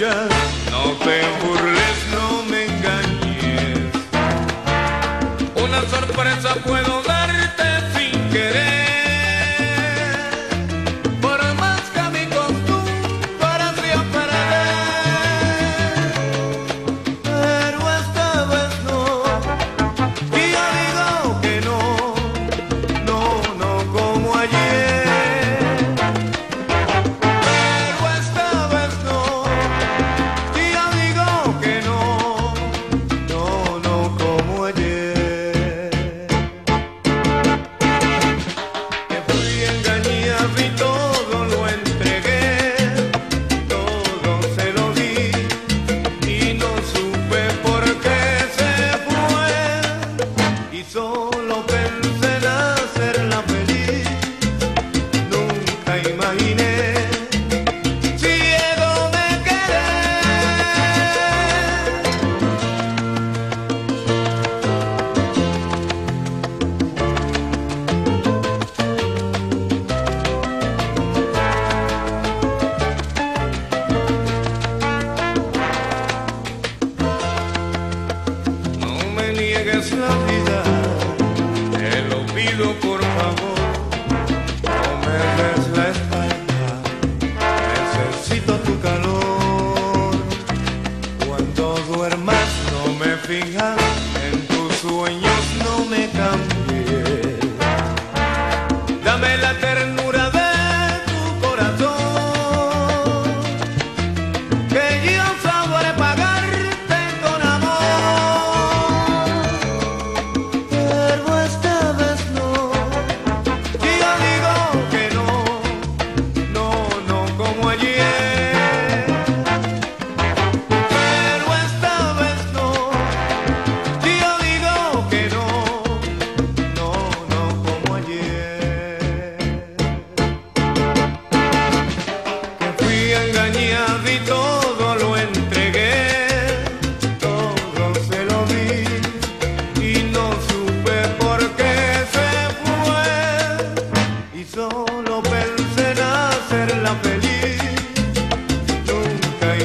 no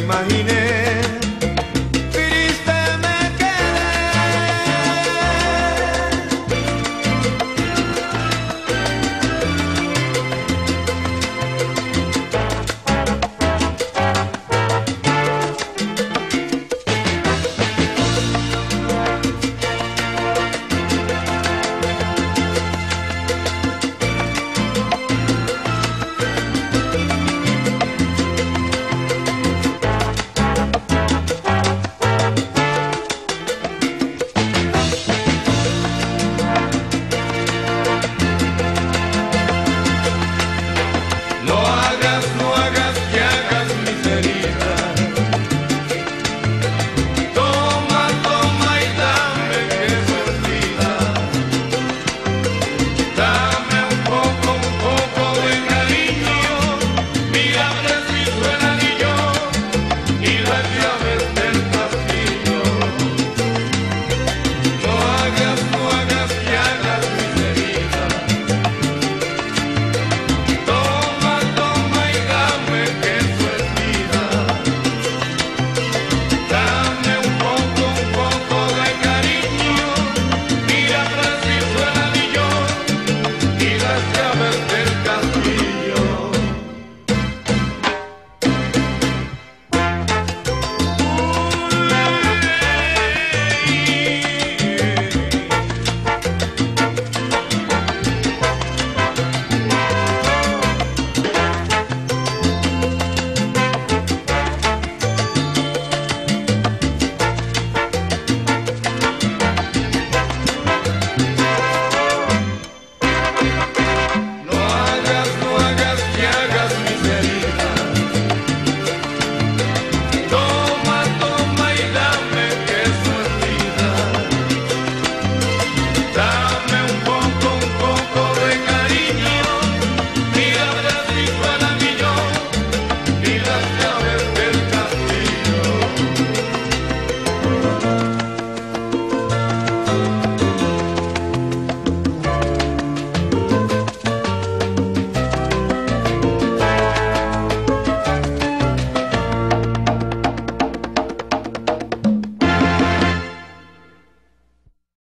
imaginé